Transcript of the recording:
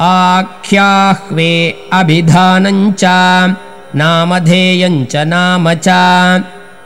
आख्याह्वे अभिधानञ्च नामधेयञ्च नाम च।